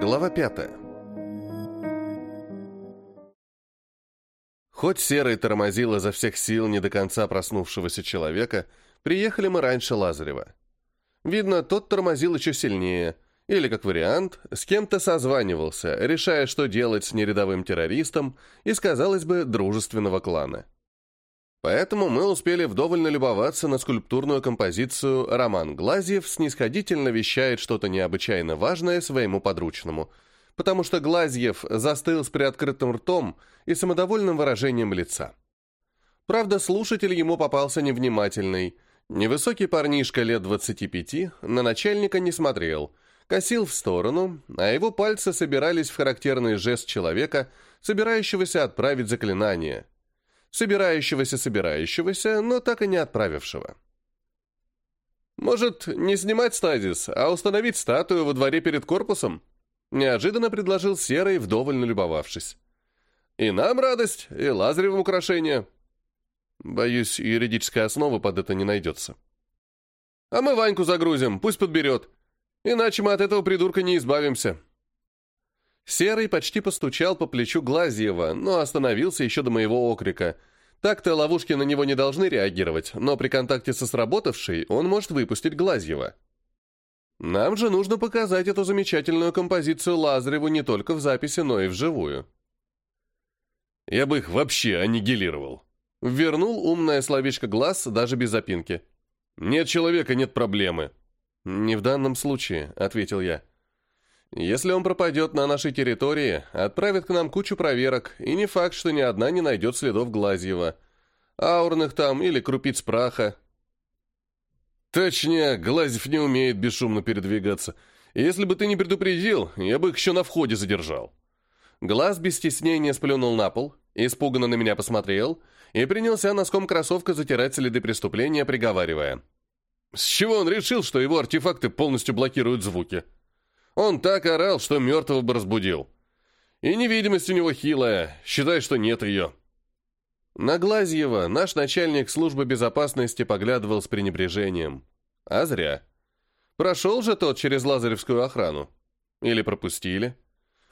Глава 5 Хоть Серый тормозил изо всех сил не до конца проснувшегося человека, приехали мы раньше Лазарева. Видно, тот тормозил еще сильнее, или, как вариант, с кем-то созванивался, решая, что делать с нерядовым террористом из, казалось бы, дружественного клана. Поэтому мы успели вдоволь налюбоваться на скульптурную композицию «Роман Глазьев снисходительно вещает что-то необычайно важное своему подручному», потому что Глазьев застыл с приоткрытым ртом и самодовольным выражением лица. Правда, слушатель ему попался невнимательный. Невысокий парнишка лет 25 на начальника не смотрел, косил в сторону, а его пальцы собирались в характерный жест человека, собирающегося отправить заклинание – собирающегося-собирающегося, но так и не отправившего. «Может, не снимать стазис, а установить статую во дворе перед корпусом?» неожиданно предложил Серый, вдоволь налюбовавшись. «И нам радость, и Лазаревым украшение». Боюсь, юридическая основа под это не найдется. «А мы Ваньку загрузим, пусть подберет. Иначе мы от этого придурка не избавимся». Серый почти постучал по плечу Глазьева, но остановился еще до моего окрика. Так-то ловушки на него не должны реагировать, но при контакте со сработавшей он может выпустить Глазьева. Нам же нужно показать эту замечательную композицию Лазареву не только в записи, но и вживую. Я бы их вообще аннигилировал. Вернул умное словечко глаз даже без запинки. Нет человека, нет проблемы. Не в данном случае, ответил я. Если он пропадет на нашей территории, отправит к нам кучу проверок, и не факт, что ни одна не найдет следов Глазьева. Аурных там или крупиц праха. Точнее, Глазьев не умеет бесшумно передвигаться. Если бы ты не предупредил, я бы их еще на входе задержал. Глаз без стеснения сплюнул на пол, испуганно на меня посмотрел и принялся носком кроссовка затирать следы преступления, приговаривая. С чего он решил, что его артефакты полностью блокируют звуки? — он так орал, что мертвого бы разбудил. И невидимость у него хилая, считай, что нет ее. На Глазьева наш начальник службы безопасности поглядывал с пренебрежением. А зря. Прошел же тот через Лазаревскую охрану. Или пропустили.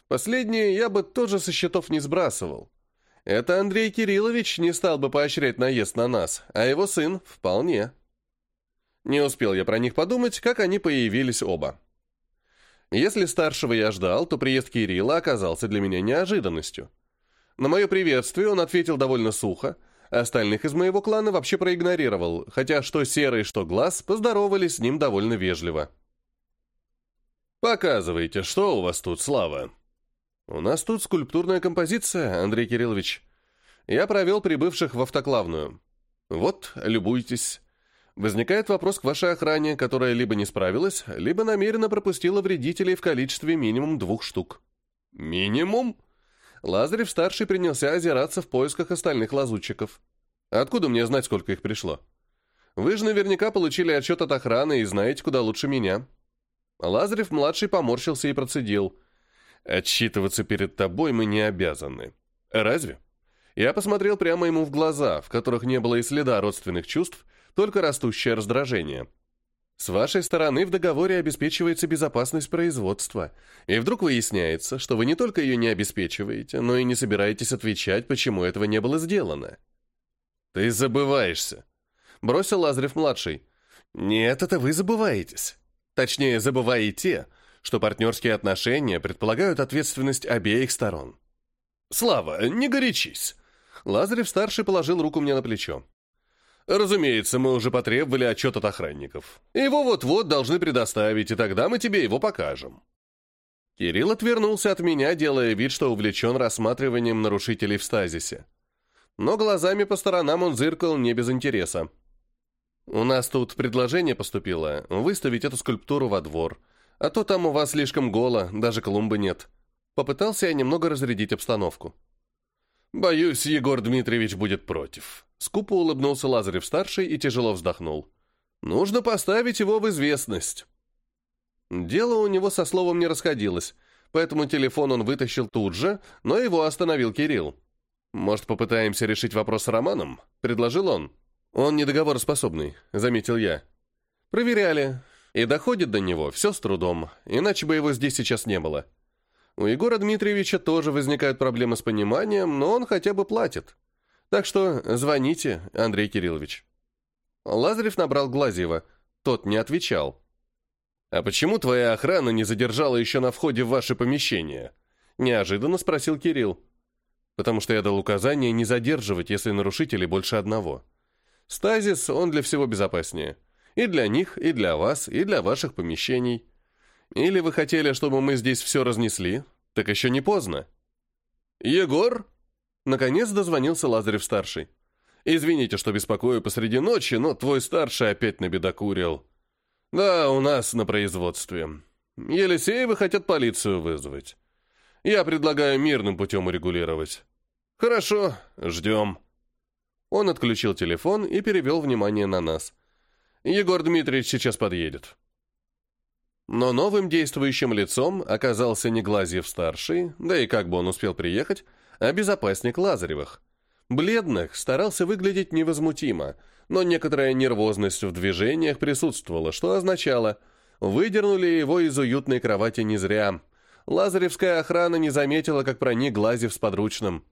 Последнее я бы тоже со счетов не сбрасывал. Это Андрей Кириллович не стал бы поощрять наезд на нас, а его сын — вполне. Не успел я про них подумать, как они появились оба. Если старшего я ждал, то приезд Кирилла оказался для меня неожиданностью. На мое приветствие он ответил довольно сухо, а остальных из моего клана вообще проигнорировал, хотя что серый, что глаз поздоровались с ним довольно вежливо. «Показывайте, что у вас тут, Слава?» «У нас тут скульптурная композиция, Андрей Кириллович. Я провел прибывших в автоклавную. Вот, любуйтесь. Возникает вопрос к вашей охране, которая либо не справилась, либо намеренно пропустила вредителей в количестве минимум двух штук. Минимум? Лазарев-старший принялся озираться в поисках остальных лазутчиков. Откуда мне знать, сколько их пришло? Вы же наверняка получили отчет от охраны и знаете куда лучше меня. Лазарев-младший поморщился и процедил. «Отчитываться перед тобой мы не обязаны. Разве?» Я посмотрел прямо ему в глаза, в которых не было и следа родственных чувств, только растущее раздражение. С вашей стороны в договоре обеспечивается безопасность производства, и вдруг выясняется, что вы не только ее не обеспечиваете, но и не собираетесь отвечать, почему этого не было сделано. «Ты забываешься», — бросил Лазарев-младший. «Нет, это вы забываетесь. Точнее, забываете, что партнерские отношения предполагают ответственность обеих сторон». «Слава, не горячись!» Лазарев-старший положил руку мне на плечо. Разумеется, мы уже потребовали отчет от охранников. Его вот-вот должны предоставить, и тогда мы тебе его покажем. Кирилл отвернулся от меня, делая вид, что увлечен рассматриванием нарушителей в стазисе. Но глазами по сторонам он зыркал не без интереса. «У нас тут предложение поступило выставить эту скульптуру во двор. А то там у вас слишком голо, даже клумбы нет». Попытался я немного разрядить обстановку. «Боюсь, Егор Дмитриевич будет против», Скупо улыбнулся Лазарев-старший и тяжело вздохнул. «Нужно поставить его в известность». Дело у него со словом не расходилось, поэтому телефон он вытащил тут же, но его остановил Кирилл. «Может, попытаемся решить вопрос с Романом?» — предложил он. «Он недоговороспособный», — заметил я. «Проверяли. И доходит до него все с трудом, иначе бы его здесь сейчас не было. У Егора Дмитриевича тоже возникают проблемы с пониманием, но он хотя бы платит. Так что звоните, Андрей Кириллович». Лазарев набрал Глазьева. Тот не отвечал. «А почему твоя охрана не задержала еще на входе в ваше помещение?» Неожиданно спросил Кирилл. «Потому что я дал указание не задерживать, если нарушителей больше одного. Стазис, он для всего безопаснее. И для них, и для вас, и для ваших помещений. Или вы хотели, чтобы мы здесь все разнесли? Так еще не поздно». «Егор!» Наконец дозвонился Лазарев-старший. «Извините, что беспокою посреди ночи, но твой старший опять набедокурил». «Да, у нас на производстве. Елисеевы хотят полицию вызвать. Я предлагаю мирным путем урегулировать». «Хорошо, ждем». Он отключил телефон и перевел внимание на нас. «Егор Дмитриевич сейчас подъедет». Но новым действующим лицом оказался не Глазьев-старший, да и как бы он успел приехать, а безопасник Лазаревых. Бледных старался выглядеть невозмутимо, но некоторая нервозность в движениях присутствовала, что означало, выдернули его из уютной кровати не зря. Лазаревская охрана не заметила, как проник Глазев с подручным.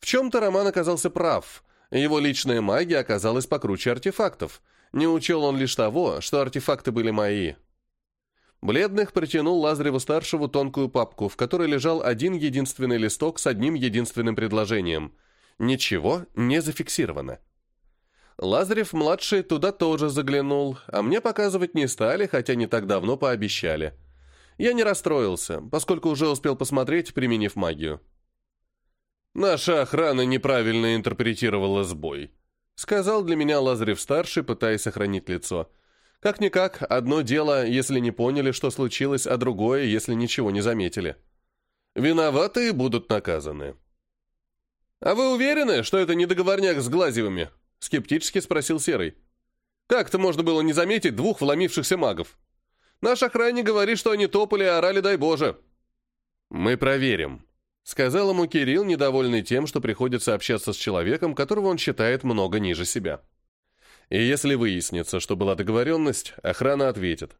В чем-то Роман оказался прав, его личная магия оказалась покруче артефактов. Не учел он лишь того, что артефакты были мои. Бледных протянул Лазареву-старшему тонкую папку, в которой лежал один единственный листок с одним единственным предложением. Ничего не зафиксировано. Лазарев-младший туда тоже заглянул, а мне показывать не стали, хотя не так давно пообещали. Я не расстроился, поскольку уже успел посмотреть, применив магию. «Наша охрана неправильно интерпретировала сбой», — сказал для меня Лазарев-старший, пытаясь сохранить лицо. «Лазарев-старший» Как-никак, одно дело, если не поняли, что случилось, а другое, если ничего не заметили. Виноватые будут наказаны. «А вы уверены, что это не договорняк с Глазевыми?» — скептически спросил Серый. «Как-то можно было не заметить двух вломившихся магов. Наш охранник говорит, что они топали и орали, дай Боже». «Мы проверим», — сказал ему Кирилл, недовольный тем, что приходится общаться с человеком, которого он считает много ниже себя и если выяснится, что была договоренность, охрана ответит.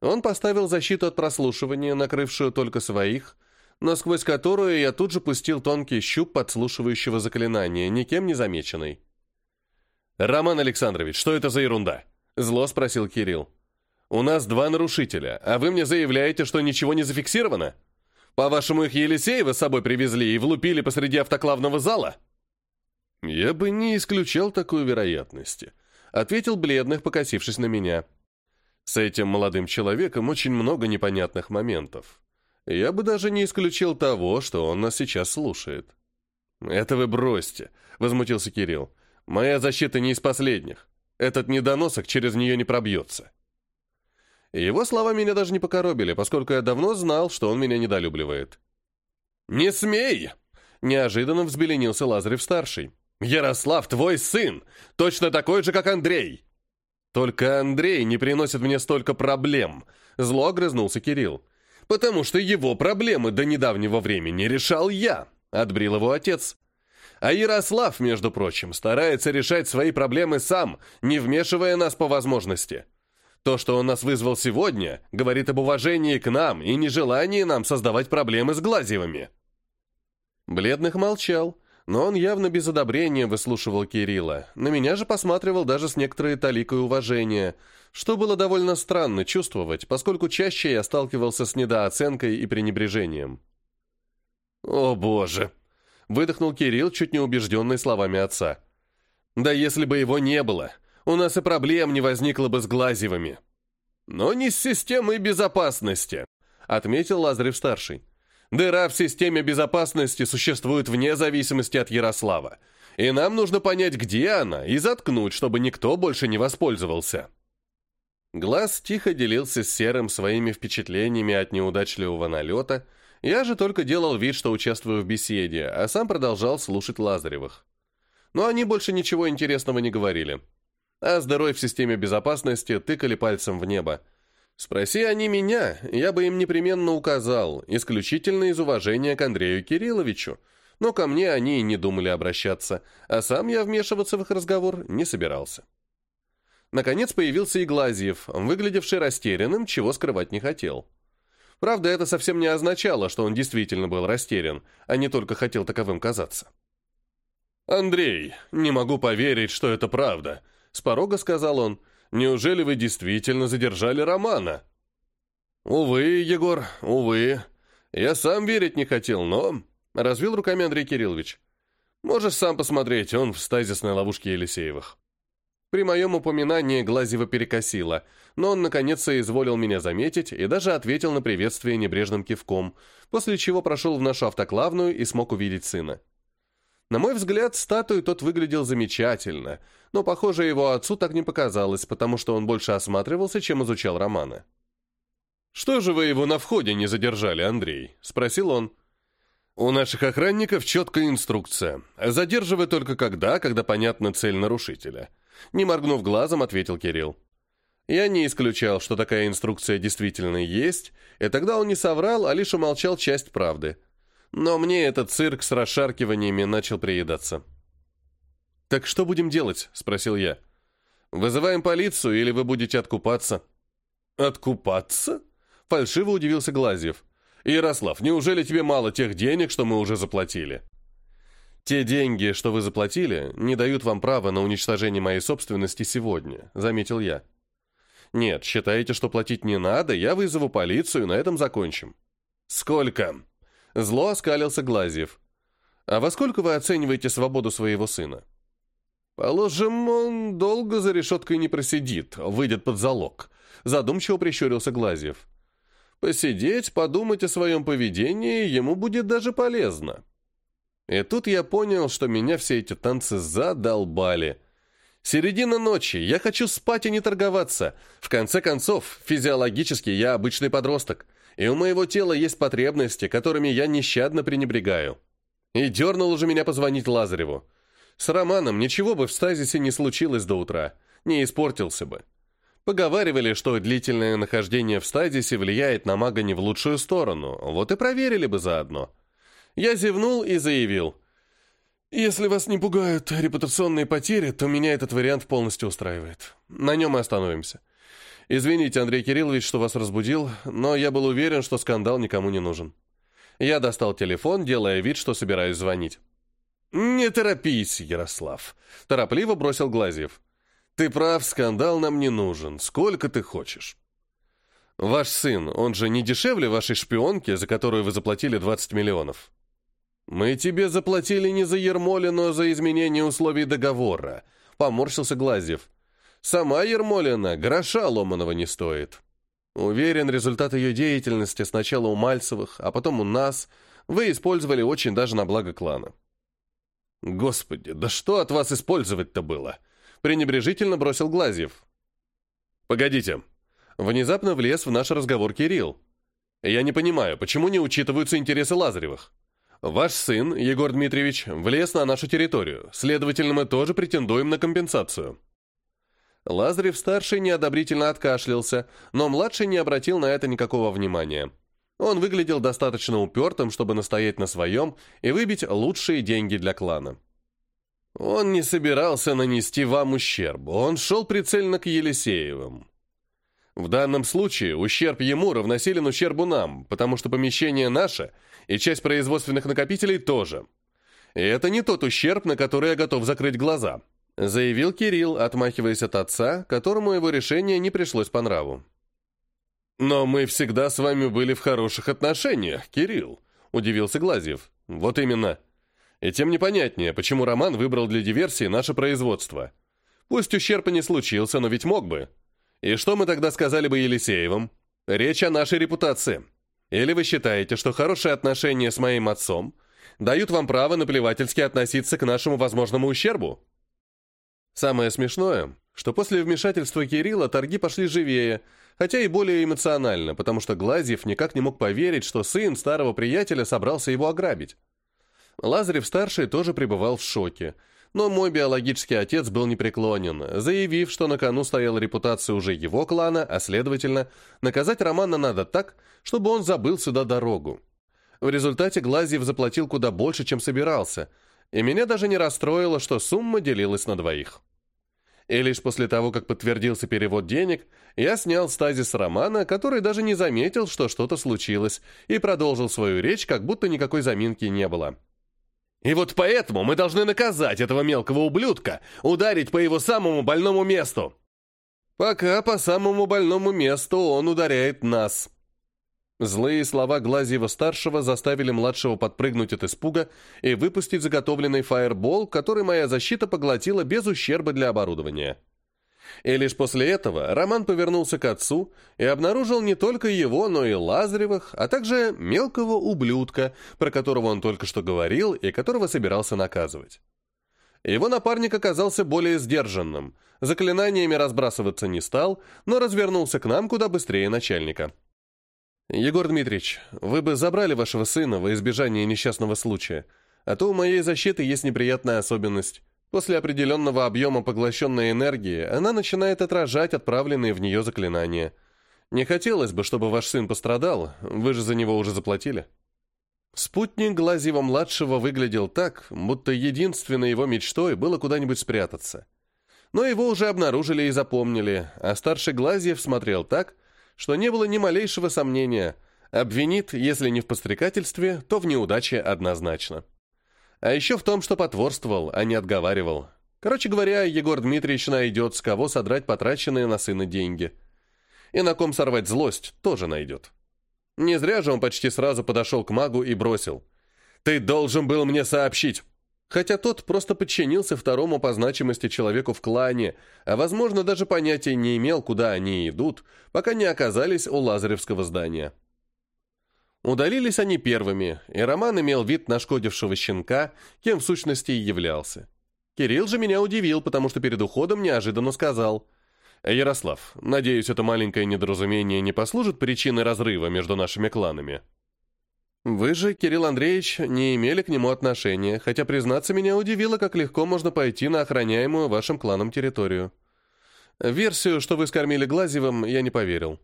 Он поставил защиту от прослушивания, накрывшую только своих, но сквозь которую я тут же пустил тонкий щуп подслушивающего заклинания, никем не замеченный. «Роман Александрович, что это за ерунда?» — зло спросил Кирилл. «У нас два нарушителя, а вы мне заявляете, что ничего не зафиксировано? По-вашему, их Елисеева с собой привезли и влупили посреди автоклавного зала?» «Я бы не исключал такой вероятности», — ответил Бледных, покосившись на меня. «С этим молодым человеком очень много непонятных моментов. Я бы даже не исключил того, что он нас сейчас слушает». «Это вы бросьте», — возмутился Кирилл. «Моя защита не из последних. Этот недоносок через нее не пробьется». Его слова меня даже не покоробили, поскольку я давно знал, что он меня недолюбливает. «Не смей!» — неожиданно взбеленился Лазарев-старший. Ярослав твой сын, точно такой же, как Андрей. Только Андрей не приносит мне столько проблем, зло огрызнулся Кирилл. Потому что его проблемы до недавнего времени решал я, отбрил его отец. А Ярослав, между прочим, старается решать свои проблемы сам, не вмешивая нас по возможности. То, что он нас вызвал сегодня, говорит об уважении к нам и нежелании нам создавать проблемы с Глазьевыми. Бледных молчал, но он явно без одобрения выслушивал Кирилла. На меня же посматривал даже с некоторой таликой уважения, что было довольно странно чувствовать, поскольку чаще я сталкивался с недооценкой и пренебрежением. «О боже!» — выдохнул Кирилл, чуть не убежденный словами отца. «Да если бы его не было, у нас и проблем не возникло бы с Глазевыми». «Но не с системой безопасности», — отметил Лазарев-старший. Дыра в системе безопасности существует вне зависимости от Ярослава. И нам нужно понять, где она, и заткнуть, чтобы никто больше не воспользовался. Глаз тихо делился с Серым своими впечатлениями от неудачливого налета. Я же только делал вид, что участвую в беседе, а сам продолжал слушать Лазаревых. Но они больше ничего интересного не говорили. А здоровье в системе безопасности тыкали пальцем в небо. Спроси они меня, я бы им непременно указал, исключительно из уважения к Андрею Кирилловичу, но ко мне они и не думали обращаться, а сам я вмешиваться в их разговор не собирался. Наконец появился и Глазьев, выглядевший растерянным, чего скрывать не хотел. Правда, это совсем не означало, что он действительно был растерян, а не только хотел таковым казаться. «Андрей, не могу поверить, что это правда», — с порога сказал он, — Неужели вы действительно задержали Романа?» «Увы, Егор, увы. Я сам верить не хотел, но...» — развел руками Андрей Кириллович. «Можешь сам посмотреть, он в стазисной ловушке Елисеевых». При моем упоминании Глазева перекосило, но он наконец-то изволил меня заметить и даже ответил на приветствие небрежным кивком, после чего прошел в нашу автоклавную и смог увидеть сына. На мой взгляд, статую тот выглядел замечательно, но, похоже, его отцу так не показалось, потому что он больше осматривался, чем изучал романы. «Что же вы его на входе не задержали, Андрей?» – спросил он. «У наших охранников четкая инструкция. Задерживай только когда, когда понятна цель нарушителя». Не моргнув глазом, ответил Кирилл. Я не исключал, что такая инструкция действительно есть, и тогда он не соврал, а лишь умолчал часть правды – но мне этот цирк с расшаркиваниями начал приедаться. «Так что будем делать?» – спросил я. «Вызываем полицию, или вы будете откупаться?» «Откупаться?» – фальшиво удивился Глазьев. «Ярослав, неужели тебе мало тех денег, что мы уже заплатили?» «Те деньги, что вы заплатили, не дают вам права на уничтожение моей собственности сегодня», – заметил я. «Нет, считаете, что платить не надо, я вызову полицию, на этом закончим». «Сколько?» Зло оскалился Глазьев. «А во сколько вы оцениваете свободу своего сына?» «Положим, он долго за решеткой не просидит, выйдет под залог», — задумчиво прищурился Глазьев. «Посидеть, подумать о своем поведении ему будет даже полезно». И тут я понял, что меня все эти танцы задолбали. Середина ночи, я хочу спать и не торговаться. В конце концов, физиологически я обычный подросток и у моего тела есть потребности, которыми я нещадно пренебрегаю. И дернул уже меня позвонить Лазареву. С Романом ничего бы в стазисе не случилось до утра, не испортился бы. Поговаривали, что длительное нахождение в стазисе влияет на мага не в лучшую сторону, вот и проверили бы заодно. Я зевнул и заявил. «Если вас не пугают репутационные потери, то меня этот вариант полностью устраивает. На нем и остановимся. «Извините, Андрей Кириллович, что вас разбудил, но я был уверен, что скандал никому не нужен». Я достал телефон, делая вид, что собираюсь звонить. «Не торопись, Ярослав», — торопливо бросил Глазьев. «Ты прав, скандал нам не нужен, сколько ты хочешь». «Ваш сын, он же не дешевле вашей шпионки, за которую вы заплатили 20 миллионов?» «Мы тебе заплатили не за Ермолину, а за изменение условий договора», — поморщился Глазьев. Сама Ермолина гроша ломаного не стоит. Уверен, результат ее деятельности сначала у Мальцевых, а потом у нас вы использовали очень даже на благо клана. «Господи, да что от вас использовать-то было?» пренебрежительно бросил Глазьев. «Погодите». Внезапно влез в наш разговор Кирилл. «Я не понимаю, почему не учитываются интересы Лазаревых? Ваш сын, Егор Дмитриевич, влез на нашу территорию, следовательно, мы тоже претендуем на компенсацию». Лазарев-старший неодобрительно откашлялся, но младший не обратил на это никакого внимания. Он выглядел достаточно упертым, чтобы настоять на своем и выбить лучшие деньги для клана. Он не собирался нанести вам ущерб, он шел прицельно к Елисеевым. В данном случае ущерб ему равносилен ущербу нам, потому что помещение наше, и часть производственных накопителей тоже. И это не тот ущерб, на который я готов закрыть глаза заявил Кирилл, отмахиваясь от отца, которому его решение не пришлось по нраву. «Но мы всегда с вами были в хороших отношениях, Кирилл», — удивился Глазьев. «Вот именно. И тем непонятнее, почему Роман выбрал для диверсии наше производство. Пусть ущерб и не случился, но ведь мог бы. И что мы тогда сказали бы Елисеевым? Речь о нашей репутации. Или вы считаете, что хорошие отношения с моим отцом дают вам право наплевательски относиться к нашему возможному ущербу?» Самое смешное, что после вмешательства Кирилла торги пошли живее, хотя и более эмоционально, потому что Глазьев никак не мог поверить, что сын старого приятеля собрался его ограбить. Лазарев-старший тоже пребывал в шоке, но мой биологический отец был непреклонен, заявив, что на кону стояла репутация уже его клана, а следовательно, наказать Романа надо так, чтобы он забыл сюда дорогу. В результате Глазьев заплатил куда больше, чем собирался – и меня даже не расстроило, что сумма делилась на двоих. И лишь после того, как подтвердился перевод денег, я снял стазис Романа, который даже не заметил, что что-то случилось, и продолжил свою речь, как будто никакой заминки не было. «И вот поэтому мы должны наказать этого мелкого ублюдка, ударить по его самому больному месту!» «Пока по самому больному месту он ударяет нас», Злые слова Глазьева-старшего заставили младшего подпрыгнуть от испуга и выпустить заготовленный фаербол, который моя защита поглотила без ущерба для оборудования. И лишь после этого Роман повернулся к отцу и обнаружил не только его, но и Лазаревых, а также мелкого ублюдка, про которого он только что говорил и которого собирался наказывать. Его напарник оказался более сдержанным, заклинаниями разбрасываться не стал, но развернулся к нам куда быстрее начальника. «Егор Дмитриевич, вы бы забрали вашего сына во избежание несчастного случая, а то у моей защиты есть неприятная особенность. После определенного объема поглощенной энергии она начинает отражать отправленные в нее заклинания. Не хотелось бы, чтобы ваш сын пострадал, вы же за него уже заплатили». Спутник Глазьева-младшего выглядел так, будто единственной его мечтой было куда-нибудь спрятаться. Но его уже обнаружили и запомнили, а старший Глазьев смотрел так, что не было ни малейшего сомнения. Обвинит, если не в подстрекательстве, то в неудаче однозначно. А еще в том, что потворствовал, а не отговаривал. Короче говоря, Егор Дмитриевич найдет, с кого содрать потраченные на сына деньги. И на ком сорвать злость тоже найдет. Не зря же он почти сразу подошел к магу и бросил. «Ты должен был мне сообщить!» хотя тот просто подчинился второму по значимости человеку в клане, а, возможно, даже понятия не имел, куда они идут, пока не оказались у Лазаревского здания. Удалились они первыми, и Роман имел вид нашкодившего щенка, кем в сущности и являлся. Кирилл же меня удивил, потому что перед уходом неожиданно сказал «Ярослав, надеюсь, это маленькое недоразумение не послужит причиной разрыва между нашими кланами». Вы же, Кирилл Андреевич, не имели к нему отношения, хотя, признаться, меня удивило, как легко можно пойти на охраняемую вашим кланом территорию. Версию, что вы скормили Глазевым, я не поверил.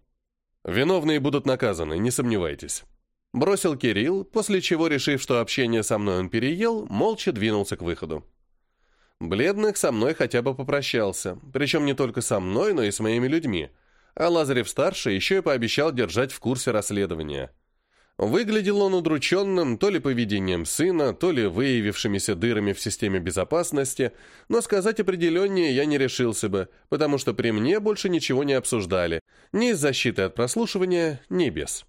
Виновные будут наказаны, не сомневайтесь. Бросил Кирилл, после чего, решив, что общение со мной он переел, молча двинулся к выходу. Бледных со мной хотя бы попрощался, причем не только со мной, но и с моими людьми. А Лазарев-старший еще и пообещал держать в курсе расследования – Выглядел он удрученным то ли поведением сына, то ли выявившимися дырами в системе безопасности, но сказать определеннее я не решился бы, потому что при мне больше ничего не обсуждали, ни из защиты от прослушивания, ни без.